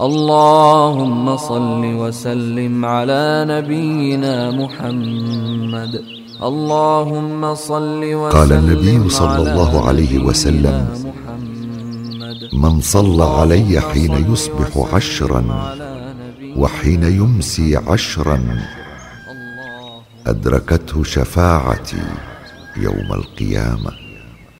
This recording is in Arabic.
اللهم صل وسلم على نبينا محمد. اللهم صل وسلم قال النبي صلى الله عليه وسلم من صلى علي حين يصبح عشرا وحين يمسي عشرا أدركته شفاعتي يوم القيامة.